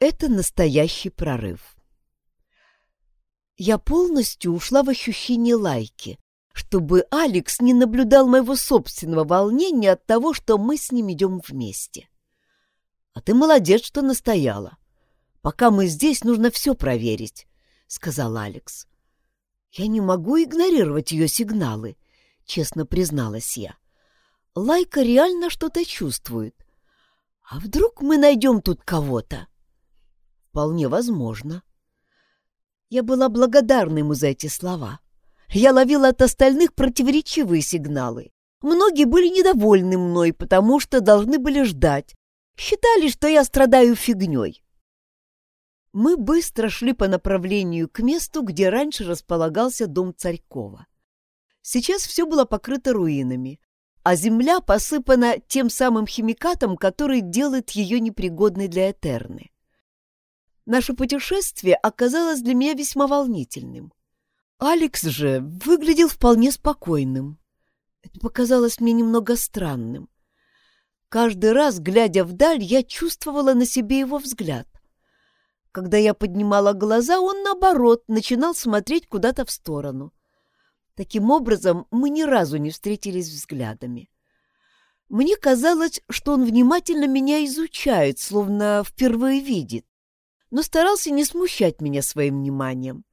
Это настоящий прорыв. Я полностью ушла в ощущение лайки, чтобы Алекс не наблюдал моего собственного волнения от того, что мы с ним идем вместе. А ты молодец, что настояла. Пока мы здесь, нужно все проверить, — сказал Алекс. Я не могу игнорировать ее сигналы, — честно призналась я. Лайка реально что-то чувствует. А вдруг мы найдем тут кого-то? Вполне возможно. Я была благодарна ему за эти слова. Я ловила от остальных противоречивые сигналы. Многие были недовольны мной, потому что должны были ждать. Считали, что я страдаю фигней. Мы быстро шли по направлению к месту, где раньше располагался дом Царькова. Сейчас все было покрыто руинами, а земля посыпана тем самым химикатом, который делает ее непригодной для Этерны. Наше путешествие оказалось для меня весьма волнительным. Алекс же выглядел вполне спокойным. Это показалось мне немного странным. Каждый раз, глядя вдаль, я чувствовала на себе его взгляд. Когда я поднимала глаза, он, наоборот, начинал смотреть куда-то в сторону. Таким образом, мы ни разу не встретились взглядами. Мне казалось, что он внимательно меня изучает, словно впервые видит, но старался не смущать меня своим вниманием.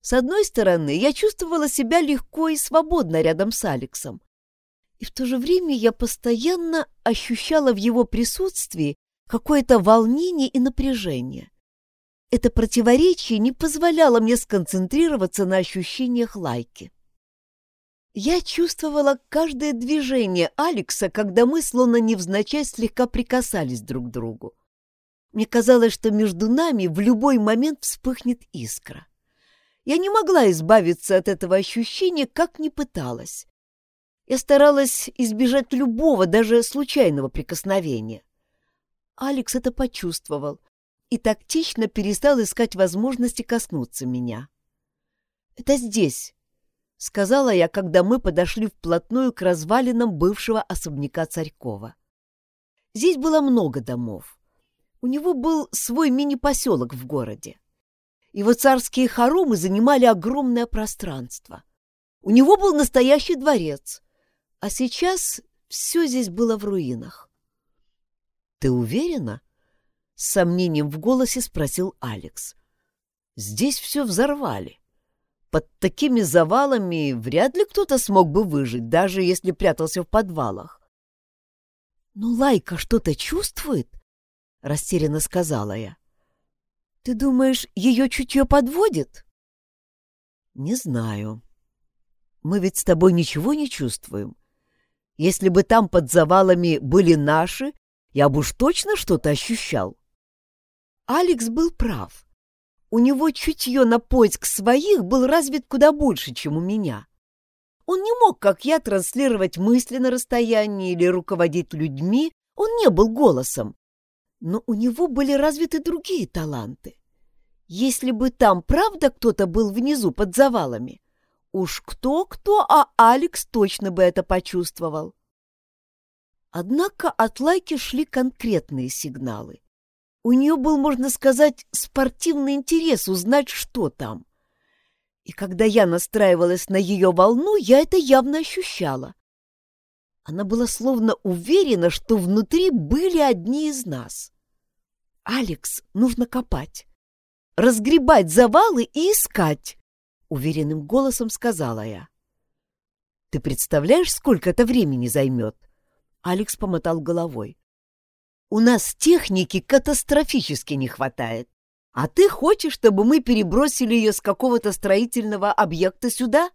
С одной стороны, я чувствовала себя легко и свободно рядом с Алексом, и в то же время я постоянно ощущала в его присутствии какое-то волнение и напряжение. Это противоречие не позволяло мне сконцентрироваться на ощущениях лайки. Я чувствовала каждое движение Алекса, когда мы, словно невзначай, слегка прикасались друг к другу. Мне казалось, что между нами в любой момент вспыхнет искра. Я не могла избавиться от этого ощущения, как ни пыталась. Я старалась избежать любого, даже случайного прикосновения. Алекс это почувствовал и тактично перестал искать возможности коснуться меня. «Это здесь», — сказала я, когда мы подошли вплотную к развалинам бывшего особняка Царькова. Здесь было много домов. У него был свой мини-поселок в городе. Его царские хоромы занимали огромное пространство. У него был настоящий дворец, а сейчас все здесь было в руинах. «Ты уверена?» С сомнением в голосе спросил Алекс. «Здесь все взорвали. Под такими завалами вряд ли кто-то смог бы выжить, даже если прятался в подвалах». «Ну, Лайка что-то чувствует?» — растерянно сказала я. «Ты думаешь, ее чутье подводит?» «Не знаю. Мы ведь с тобой ничего не чувствуем. Если бы там под завалами были наши, я бы уж точно что-то ощущал. Алекс был прав. У него чутье на поиск своих был развит куда больше, чем у меня. Он не мог, как я, транслировать мысли на расстоянии или руководить людьми, он не был голосом. Но у него были развиты другие таланты. Если бы там правда кто-то был внизу под завалами, уж кто-кто, а Алекс точно бы это почувствовал. Однако от Лайки шли конкретные сигналы. У нее был, можно сказать, спортивный интерес узнать, что там. И когда я настраивалась на ее волну, я это явно ощущала. Она была словно уверена, что внутри были одни из нас. «Алекс, нужно копать, разгребать завалы и искать», — уверенным голосом сказала я. «Ты представляешь, сколько это времени займет?» Алекс помотал головой. У нас техники катастрофически не хватает. А ты хочешь, чтобы мы перебросили ее с какого-то строительного объекта сюда?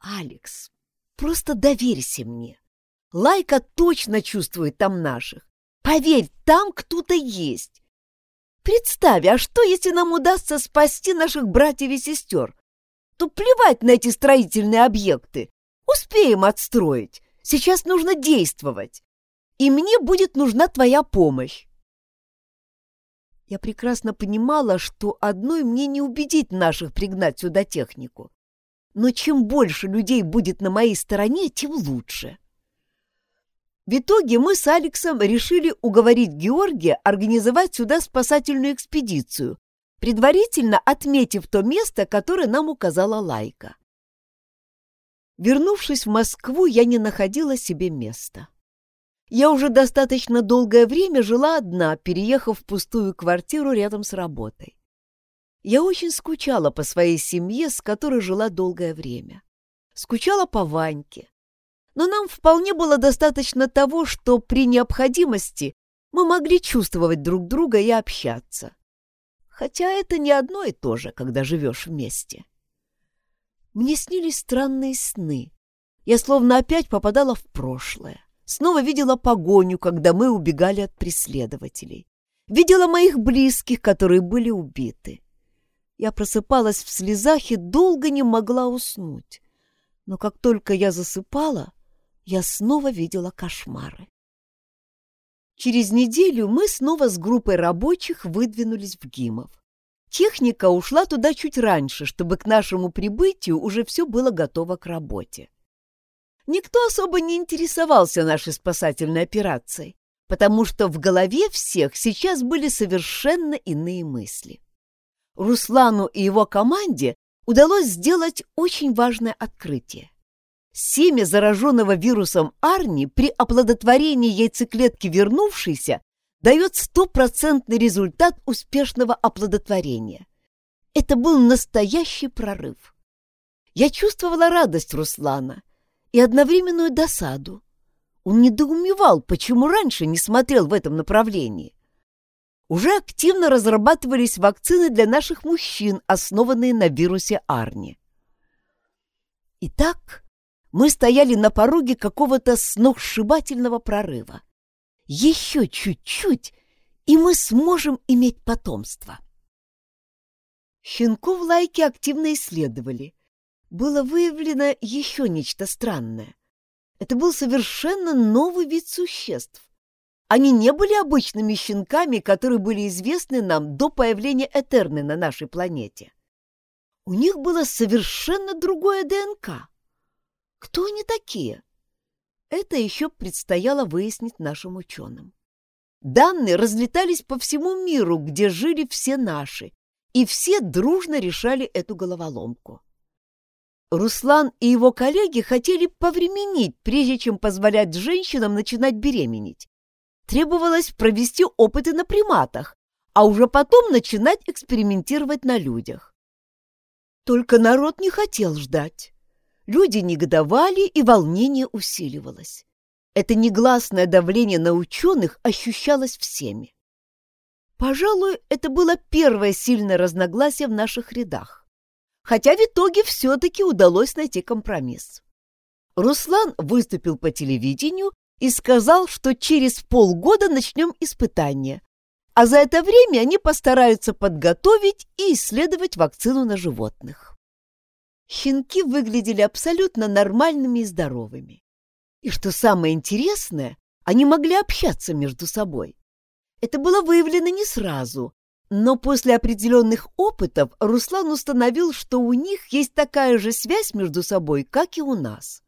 Алекс, просто доверься мне. Лайка точно чувствует там наших. Поверь, там кто-то есть. Представь, а что, если нам удастся спасти наших братьев и сестер? То плевать на эти строительные объекты. Успеем отстроить. Сейчас нужно действовать и мне будет нужна твоя помощь. Я прекрасно понимала, что одной мне не убедить наших пригнать сюда технику. Но чем больше людей будет на моей стороне, тем лучше. В итоге мы с Алексом решили уговорить Георгия организовать сюда спасательную экспедицию, предварительно отметив то место, которое нам указала Лайка. Вернувшись в Москву, я не находила себе места. Я уже достаточно долгое время жила одна, переехав в пустую квартиру рядом с работой. Я очень скучала по своей семье, с которой жила долгое время. Скучала по Ваньке. Но нам вполне было достаточно того, что при необходимости мы могли чувствовать друг друга и общаться. Хотя это не одно и то же, когда живешь вместе. Мне снились странные сны. Я словно опять попадала в прошлое. Снова видела погоню, когда мы убегали от преследователей. Видела моих близких, которые были убиты. Я просыпалась в слезах и долго не могла уснуть. Но как только я засыпала, я снова видела кошмары. Через неделю мы снова с группой рабочих выдвинулись в Гимов. Техника ушла туда чуть раньше, чтобы к нашему прибытию уже все было готово к работе. Никто особо не интересовался нашей спасательной операцией, потому что в голове всех сейчас были совершенно иные мысли. Руслану и его команде удалось сделать очень важное открытие. Семя зараженного вирусом Арни при оплодотворении яйцеклетки вернувшейся дает стопроцентный результат успешного оплодотворения. Это был настоящий прорыв. Я чувствовала радость Руслана и одновременную досаду. Он недоумевал, почему раньше не смотрел в этом направлении уже активно разрабатывались вакцины для наших мужчин, основанные на вирусе Арни. Итак, мы стояли на пороге какого-то сногсшибательного прорыва. Еще чуть-чуть, и мы сможем иметь потомство. Щенков лайки активно исследовали. Было выявлено еще нечто странное. Это был совершенно новый вид существ, они не были обычными щенками, которые были известны нам до появления Этерны на нашей планете. У них было совершенно другое ДНК. Кто они такие? Это еще предстояло выяснить нашим ученым. Данные разлетались по всему миру, где жили все наши, и все дружно решали эту головоломку. Руслан и его коллеги хотели повременить, прежде чем позволять женщинам начинать беременеть, требовалось провести опыты на приматах, а уже потом начинать экспериментировать на людях. Только народ не хотел ждать. Люди негодовали, и волнение усиливалось. Это негласное давление на ученых ощущалось всеми. Пожалуй, это было первое сильное разногласие в наших рядах. Хотя в итоге все-таки удалось найти компромисс. Руслан выступил по телевидению и сказал, что через полгода начнем испытания, а за это время они постараются подготовить и исследовать вакцину на животных. Щенки выглядели абсолютно нормальными и здоровыми. И что самое интересное, они могли общаться между собой. Это было выявлено не сразу, но после определенных опытов Руслан установил, что у них есть такая же связь между собой, как и у нас.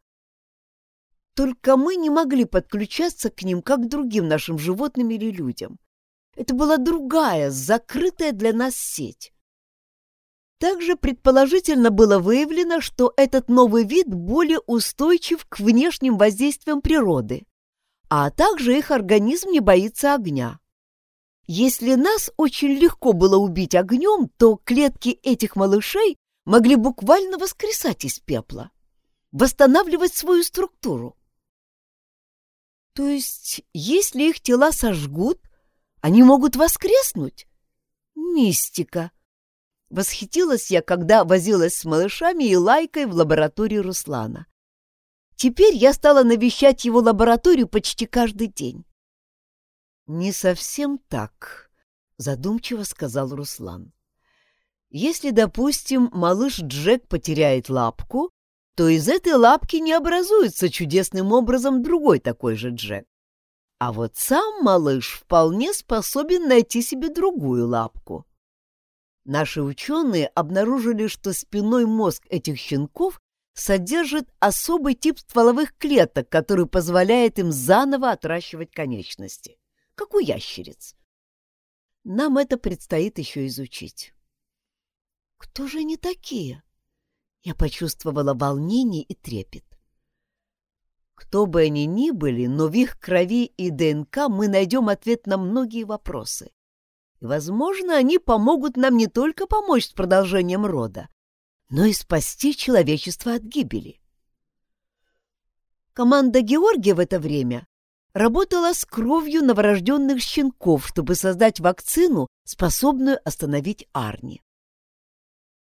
Только мы не могли подключаться к ним, как к другим нашим животным или людям. Это была другая, закрытая для нас сеть. Также предположительно было выявлено, что этот новый вид более устойчив к внешним воздействиям природы, а также их организм не боится огня. Если нас очень легко было убить огнем, то клетки этих малышей могли буквально воскресать из пепла, восстанавливать свою структуру. То есть, если их тела сожгут, они могут воскреснуть? Мистика! Восхитилась я, когда возилась с малышами и лайкой в лаборатории Руслана. Теперь я стала навещать его лабораторию почти каждый день. «Не совсем так», — задумчиво сказал Руслан. «Если, допустим, малыш Джек потеряет лапку, то из этой лапки не образуется чудесным образом другой такой же Джек. А вот сам малыш вполне способен найти себе другую лапку. Наши ученые обнаружили, что спинной мозг этих щенков содержит особый тип стволовых клеток, который позволяет им заново отращивать конечности, как у ящериц. Нам это предстоит еще изучить. Кто же они такие? Я почувствовала волнение и трепет. Кто бы они ни были, но в их крови и ДНК мы найдем ответ на многие вопросы. И, возможно, они помогут нам не только помочь с продолжением рода, но и спасти человечество от гибели. Команда Георгия в это время работала с кровью новорожденных щенков, чтобы создать вакцину, способную остановить Арни.